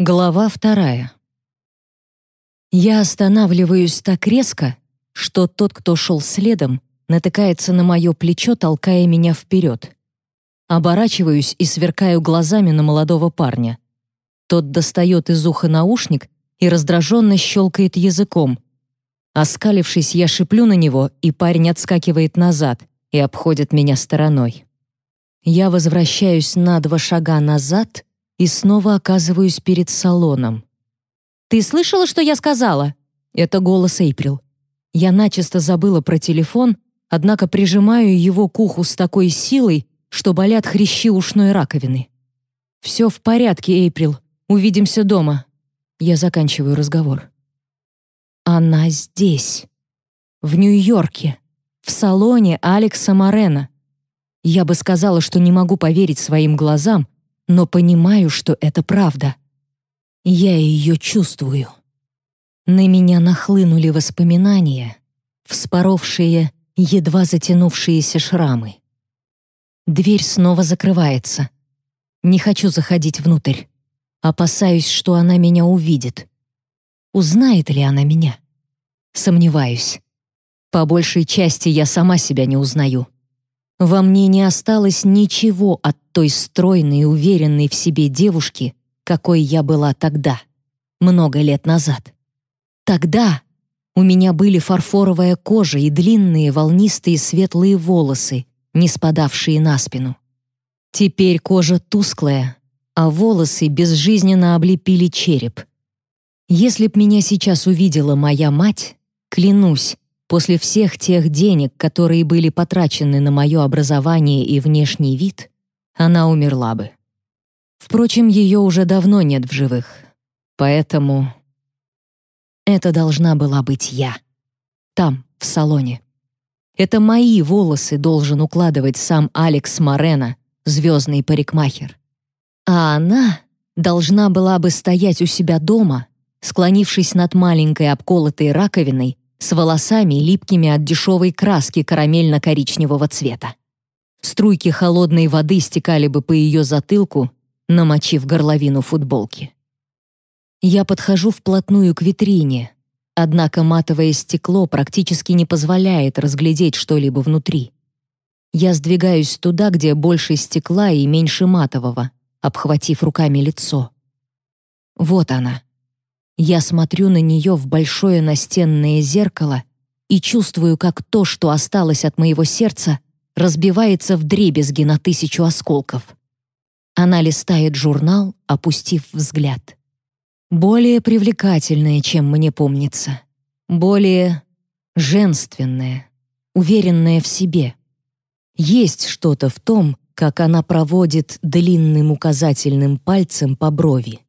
Глава вторая. Я останавливаюсь так резко, что тот, кто шел следом, натыкается на мое плечо, толкая меня вперед. Оборачиваюсь и сверкаю глазами на молодого парня. Тот достает из уха наушник и раздраженно щелкает языком. Оскалившись, я шиплю на него, и парень отскакивает назад и обходит меня стороной. Я возвращаюсь на два шага назад и снова оказываюсь перед салоном. «Ты слышала, что я сказала?» Это голос Эйприл. Я начисто забыла про телефон, однако прижимаю его к уху с такой силой, что болят хрящи ушной раковины. «Все в порядке, Эйприл. Увидимся дома». Я заканчиваю разговор. Она здесь. В Нью-Йорке. В салоне Алекса Морена. Я бы сказала, что не могу поверить своим глазам, но понимаю, что это правда. Я ее чувствую. На меня нахлынули воспоминания, вспоровшие, едва затянувшиеся шрамы. Дверь снова закрывается. Не хочу заходить внутрь. Опасаюсь, что она меня увидит. Узнает ли она меня? Сомневаюсь. По большей части я сама себя не узнаю. Во мне не осталось ничего от той стройной и уверенной в себе девушки, какой я была тогда, много лет назад. Тогда у меня были фарфоровая кожа и длинные волнистые светлые волосы, не спадавшие на спину. Теперь кожа тусклая, а волосы безжизненно облепили череп. Если б меня сейчас увидела моя мать, клянусь, после всех тех денег, которые были потрачены на мое образование и внешний вид, она умерла бы. Впрочем, ее уже давно нет в живых, поэтому это должна была быть я. Там, в салоне. Это мои волосы должен укладывать сам Алекс Морено, звездный парикмахер. А она должна была бы стоять у себя дома, склонившись над маленькой обколотой раковиной с волосами, липкими от дешевой краски карамельно-коричневого цвета. Струйки холодной воды стекали бы по ее затылку, намочив горловину футболки. Я подхожу вплотную к витрине, однако матовое стекло практически не позволяет разглядеть что-либо внутри. Я сдвигаюсь туда, где больше стекла и меньше матового, обхватив руками лицо. Вот она. Я смотрю на нее в большое настенное зеркало и чувствую, как то, что осталось от моего сердца, разбивается в дребезги на тысячу осколков. Она листает журнал, опустив взгляд. Более привлекательная, чем мне помнится. Более женственная, уверенная в себе. Есть что-то в том, как она проводит длинным указательным пальцем по брови.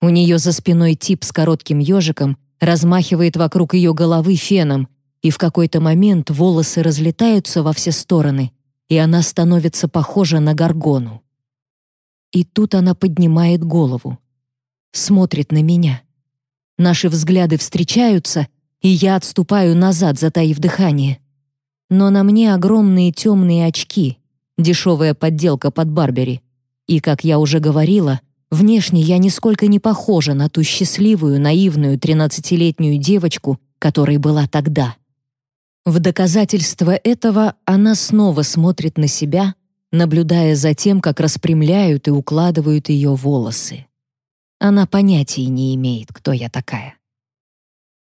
У нее за спиной тип с коротким ежиком размахивает вокруг ее головы феном, и в какой-то момент волосы разлетаются во все стороны, и она становится похожа на горгону. И тут она поднимает голову, смотрит на меня. Наши взгляды встречаются, и я отступаю назад, затаив дыхание. Но на мне огромные темные очки, дешевая подделка под Барбери. И, как я уже говорила, внешне я нисколько не похожа на ту счастливую, наивную тринадцатилетнюю девочку, которой была тогда. В доказательство этого она снова смотрит на себя, наблюдая за тем, как распрямляют и укладывают ее волосы. Она понятия не имеет, кто я такая.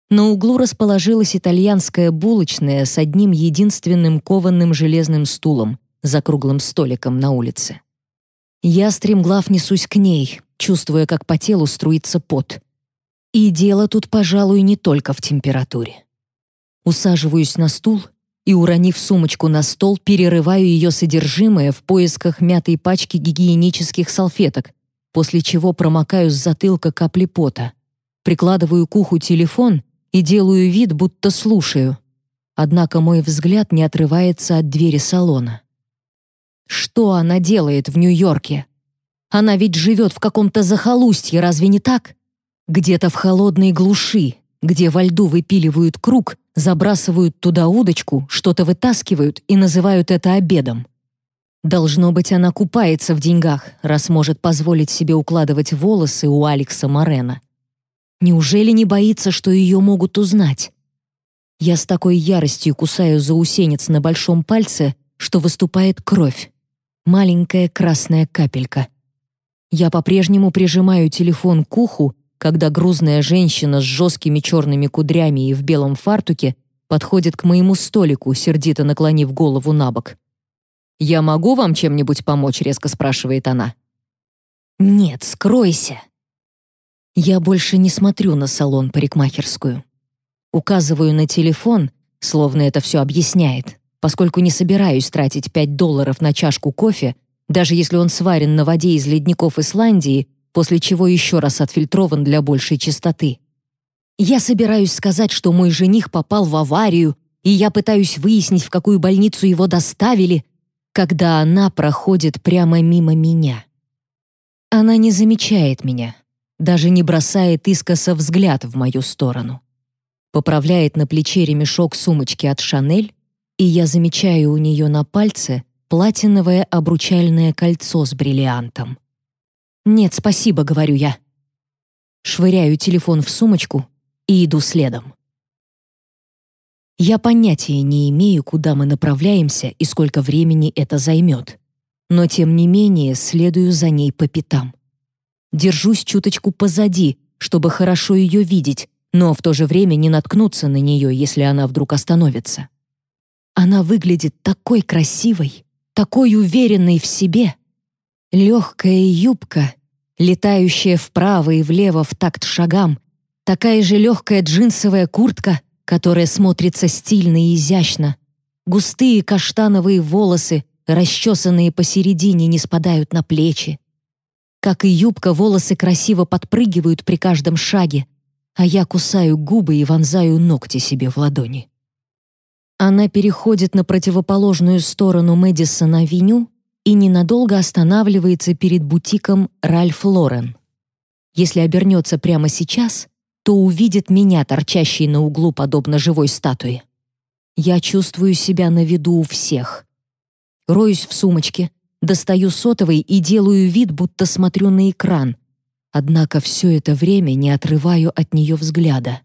На углу расположилась итальянская булочная с одним единственным кованым железным стулом за круглым столиком на улице. Я стремглав несусь к ней, чувствуя, как по телу струится пот. И дело тут, пожалуй, не только в температуре. Усаживаюсь на стул и, уронив сумочку на стол, перерываю ее содержимое в поисках мятой пачки гигиенических салфеток, после чего промокаю с затылка капли пота, прикладываю к уху телефон и делаю вид, будто слушаю. Однако мой взгляд не отрывается от двери салона. Что она делает в Нью-Йорке? Она ведь живет в каком-то захолустье, разве не так? Где-то в холодной глуши, где во льду выпиливают круг, забрасывают туда удочку, что-то вытаскивают и называют это обедом. Должно быть, она купается в деньгах, раз может позволить себе укладывать волосы у Алекса Морена. Неужели не боится, что ее могут узнать? Я с такой яростью кусаю заусенец на большом пальце, что выступает кровь. Маленькая красная капелька. Я по-прежнему прижимаю телефон к уху, когда грузная женщина с жесткими черными кудрями и в белом фартуке подходит к моему столику, сердито наклонив голову на бок. «Я могу вам чем-нибудь помочь?» — резко спрашивает она. «Нет, скройся». Я больше не смотрю на салон парикмахерскую. Указываю на телефон, словно это все объясняет, поскольку не собираюсь тратить 5 долларов на чашку кофе, даже если он сварен на воде из ледников Исландии, после чего еще раз отфильтрован для большей чистоты. Я собираюсь сказать, что мой жених попал в аварию, и я пытаюсь выяснить, в какую больницу его доставили, когда она проходит прямо мимо меня. Она не замечает меня, даже не бросает искоса взгляд в мою сторону. Поправляет на плече ремешок сумочки от «Шанель», и я замечаю у нее на пальце платиновое обручальное кольцо с бриллиантом. «Нет, спасибо», — говорю я. Швыряю телефон в сумочку и иду следом. Я понятия не имею, куда мы направляемся и сколько времени это займет. Но тем не менее следую за ней по пятам. Держусь чуточку позади, чтобы хорошо ее видеть, но в то же время не наткнуться на нее, если она вдруг остановится. Она выглядит такой красивой, такой уверенной в себе. Легкая юбка, летающая вправо и влево в такт шагам, такая же легкая джинсовая куртка — которая смотрится стильно и изящно. Густые каштановые волосы, расчесанные посередине, не спадают на плечи. Как и юбка, волосы красиво подпрыгивают при каждом шаге, а я кусаю губы и вонзаю ногти себе в ладони. Она переходит на противоположную сторону Мэдисон-авеню и ненадолго останавливается перед бутиком Ральф Лорен. Если обернется прямо сейчас, то увидит меня, торчащей на углу, подобно живой статуе. Я чувствую себя на виду у всех. Роюсь в сумочке, достаю сотовый и делаю вид, будто смотрю на экран. Однако все это время не отрываю от нее взгляда.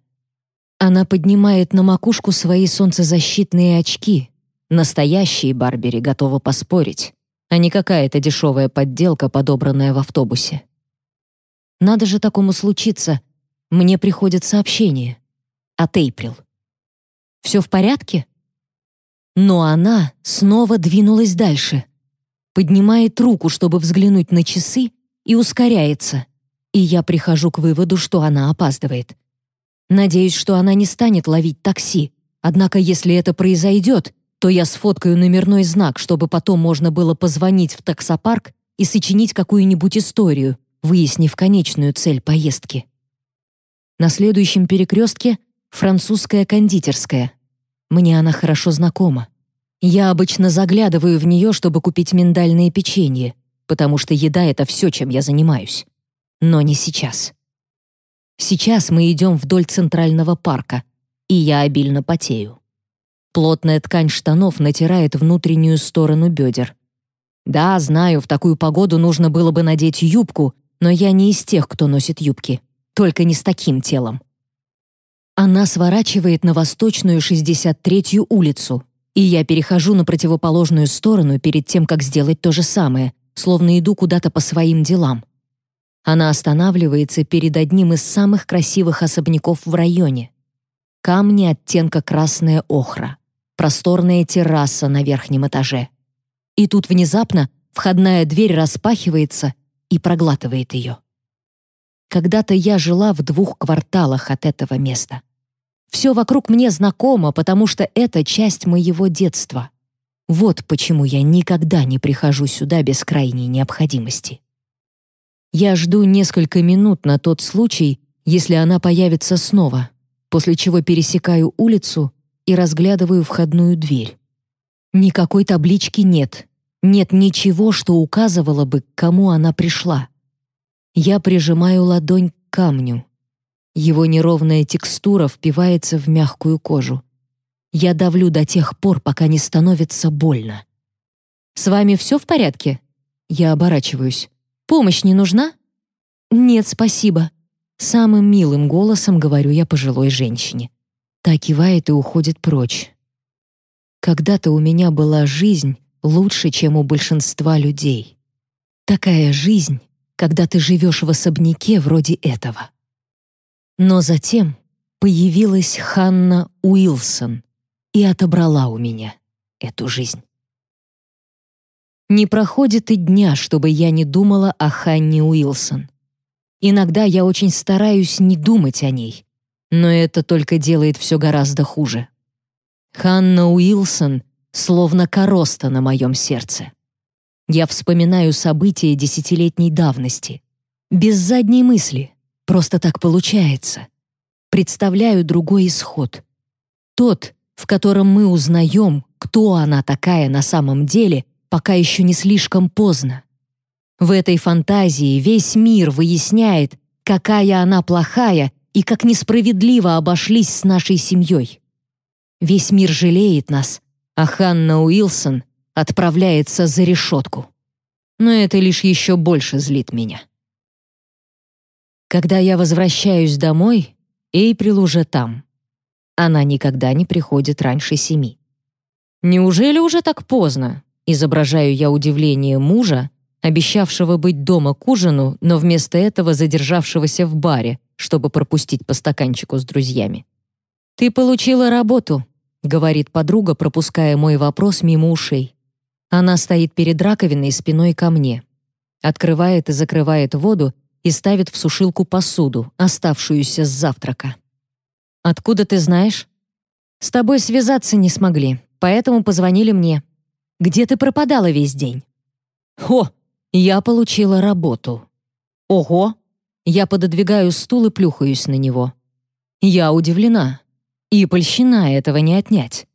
Она поднимает на макушку свои солнцезащитные очки. Настоящие Барбери готова поспорить, а не какая-то дешевая подделка, подобранная в автобусе. Надо же такому случиться — мне приходит сообщение от Эйприл. «Все в порядке?» Но она снова двинулась дальше, поднимает руку, чтобы взглянуть на часы, и ускоряется. И я прихожу к выводу, что она опаздывает. Надеюсь, что она не станет ловить такси, однако если это произойдет, то я сфоткаю номерной знак, чтобы потом можно было позвонить в таксопарк и сочинить какую-нибудь историю, выяснив конечную цель поездки. На следующем перекрестке французская кондитерская. Мне она хорошо знакома. Я обычно заглядываю в нее, чтобы купить миндальные печенье, потому что еда — это все, чем я занимаюсь. Но не сейчас. Сейчас мы идем вдоль центрального парка, и я обильно потею. Плотная ткань штанов натирает внутреннюю сторону бедер. Да, знаю, в такую погоду нужно было бы надеть юбку, но я не из тех, кто носит юбки. Только не с таким телом. Она сворачивает на восточную 63-ю улицу, и я перехожу на противоположную сторону перед тем, как сделать то же самое, словно иду куда-то по своим делам. Она останавливается перед одним из самых красивых особняков в районе. Камни оттенка красная охра, просторная терраса на верхнем этаже. И тут внезапно входная дверь распахивается и проглатывает ее. Когда-то я жила в двух кварталах от этого места. Все вокруг мне знакомо, потому что это часть моего детства. Вот почему я никогда не прихожу сюда без крайней необходимости. Я жду несколько минут на тот случай, если она появится снова, после чего пересекаю улицу и разглядываю входную дверь. Никакой таблички нет. Нет ничего, что указывало бы, к кому она пришла. Я прижимаю ладонь к камню. Его неровная текстура впивается в мягкую кожу. Я давлю до тех пор, пока не становится больно. С вами все в порядке?» Я оборачиваюсь. «Помощь не нужна?» «Нет, спасибо». Самым милым голосом говорю я пожилой женщине. Та кивает и уходит прочь. Когда-то у меня была жизнь лучше, чем у большинства людей. Такая жизнь, когда ты живешь в особняке вроде этого. Но затем появилась Ханна Уилсон и отобрала у меня эту жизнь. Не проходит и дня, чтобы я не думала о Ханне Уилсон. Иногда я очень стараюсь не думать о ней, но это только делает все гораздо хуже. Ханна Уилсон словно короста на моем сердце. Я вспоминаю события десятилетней давности. Без задней мысли, просто так получается. Представляю другой исход. Тот, в котором мы узнаем, кто она такая на самом деле, пока еще не слишком поздно. В этой фантазии весь мир выясняет, какая она плохая и как несправедливо обошлись с нашей семьей. Весь мир жалеет нас, а Ханна Уилсон отправляется за решетку. Но это лишь еще больше злит меня. Когда я возвращаюсь домой, Эйприл уже там. Она никогда не приходит раньше семи. «Неужели уже так поздно?» Изображаю я удивление мужа, обещавшего быть дома к ужину, но вместо этого задержавшегося в баре, чтобы пропустить по стаканчику с друзьями. «Ты получила работу», — говорит подруга, пропуская мой вопрос мимо ушей. Она стоит перед раковиной спиной ко мне. Открывает и закрывает воду и ставит в сушилку посуду, оставшуюся с завтрака. «Откуда ты знаешь?» «С тобой связаться не смогли, поэтому позвонили мне. Где ты пропадала весь день?» «Хо, я получила работу». «Ого!» Я пододвигаю стул и плюхаюсь на него. Я удивлена. И польщена этого не отнять.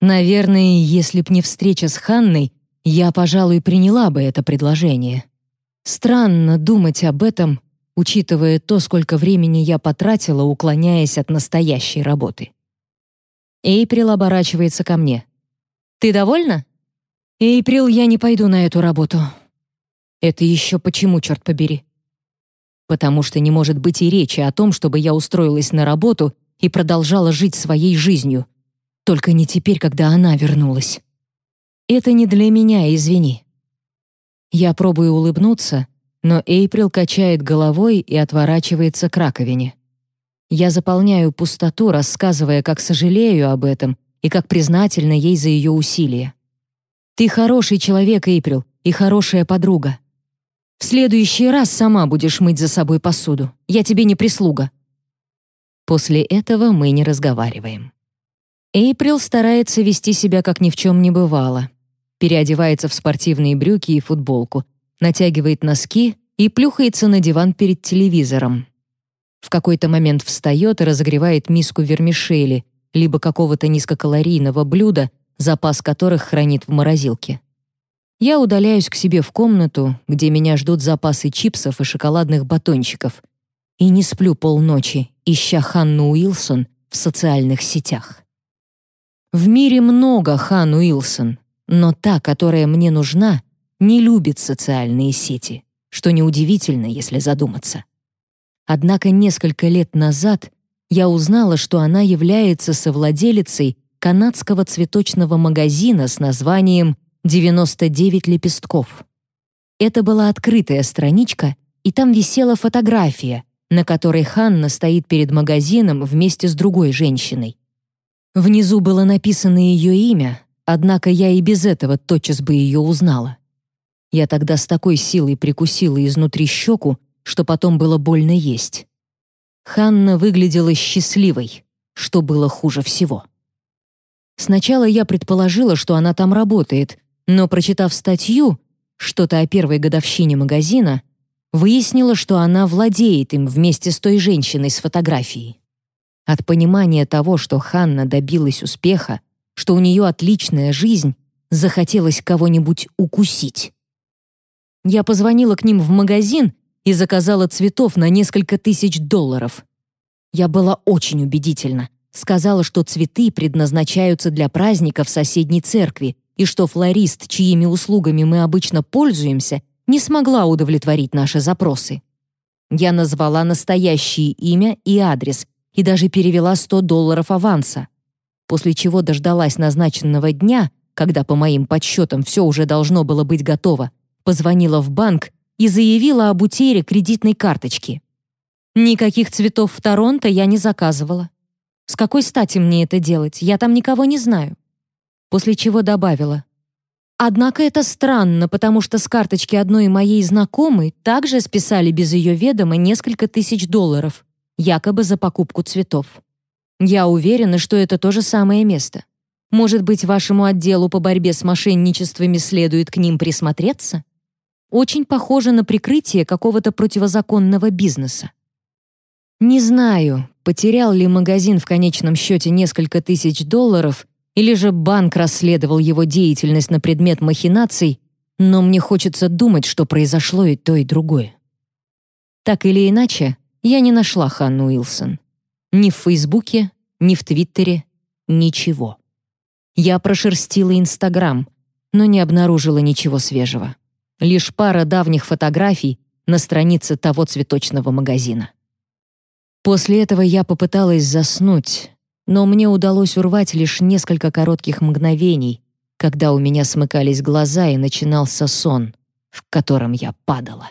Наверное, если б не встреча с Ханной, я, пожалуй, приняла бы это предложение. Странно думать об этом, учитывая то, сколько времени я потратила, уклоняясь от настоящей работы. Эйприл оборачивается ко мне. «Ты довольна?» «Эйприл, я не пойду на эту работу». «Это еще почему, черт побери?» «Потому что не может быть и речи о том, чтобы я устроилась на работу и продолжала жить своей жизнью. Только не теперь, когда она вернулась. Это не для меня, извини». Я пробую улыбнуться, но Эйприл качает головой и отворачивается к раковине. Я заполняю пустоту, рассказывая, как сожалею об этом и как признательна ей за ее усилия. «Ты хороший человек, Эйприл, и хорошая подруга. В следующий раз сама будешь мыть за собой посуду. Я тебе не прислуга». После этого мы не разговариваем. Эйприл старается вести себя, как ни в чем не бывало. Переодевается в спортивные брюки и футболку, натягивает носки и плюхается на диван перед телевизором. В какой-то момент встает и разогревает миску вермишели, либо какого-то низкокалорийного блюда, запас которых хранит в морозилке. Я удаляюсь к себе в комнату, где меня ждут запасы чипсов и шоколадных батончиков, и не сплю полночи, ища Ханну Уилсон в социальных сетях. В мире много Хан Уилсон, но та, которая мне нужна, не любит социальные сети, что неудивительно, если задуматься. Однако несколько лет назад я узнала, что она является совладелицей канадского цветочного магазина с названием «99 лепестков». Это была открытая страничка, и там висела фотография, на которой Ханна стоит перед магазином вместе с другой женщиной. Внизу было написано ее имя, однако я и без этого тотчас бы ее узнала. Я тогда с такой силой прикусила изнутри щеку, что потом было больно есть. Ханна выглядела счастливой, что было хуже всего. Сначала я предположила, что она там работает, но, прочитав статью, что-то о первой годовщине магазина, выяснила, что она владеет им вместе с той женщиной с фотографией. От понимания того, что Ханна добилась успеха, что у нее отличная жизнь, захотелось кого-нибудь укусить. Я позвонила к ним в магазин и заказала цветов на несколько тысяч долларов. Я была очень убедительна. Сказала, что цветы предназначаются для праздника в соседней церкви и что флорист, чьими услугами мы обычно пользуемся, не смогла удовлетворить наши запросы. Я назвала настоящее имя и адрес и даже перевела 100 долларов аванса, после чего дождалась назначенного дня, когда, по моим подсчетам, все уже должно было быть готово, позвонила в банк и заявила об утере кредитной карточки. Никаких цветов в Торонто я не заказывала. С какой стати мне это делать? Я там никого не знаю. После чего добавила. Однако это странно, потому что с карточки одной моей знакомой также списали без ее ведома несколько тысяч долларов, якобы за покупку цветов. Я уверена, что это то же самое место. Может быть, вашему отделу по борьбе с мошенничествами следует к ним присмотреться? Очень похоже на прикрытие какого-то противозаконного бизнеса. Не знаю, потерял ли магазин в конечном счете несколько тысяч долларов или же банк расследовал его деятельность на предмет махинаций, но мне хочется думать, что произошло и то, и другое. Так или иначе, я не нашла Ханну Уилсон. Ни в Фейсбуке, ни в Твиттере, ничего. Я прошерстила Инстаграм, но не обнаружила ничего свежего. Лишь пара давних фотографий на странице того цветочного магазина. После этого я попыталась заснуть, но мне удалось урвать лишь несколько коротких мгновений, когда у меня смыкались глаза и начинался сон, в котором я падала.